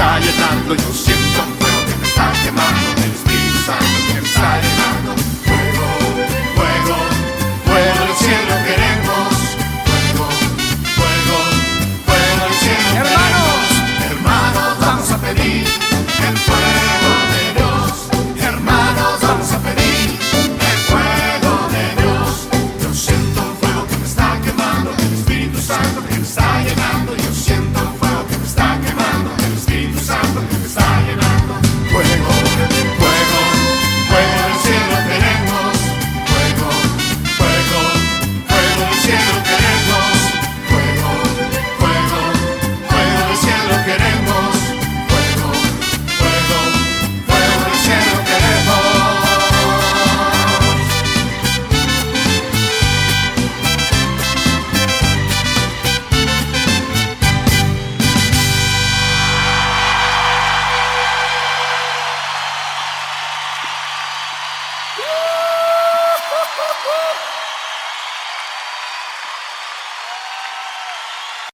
desayunando yo siempre queremos.